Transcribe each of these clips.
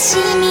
しみ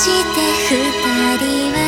して二人は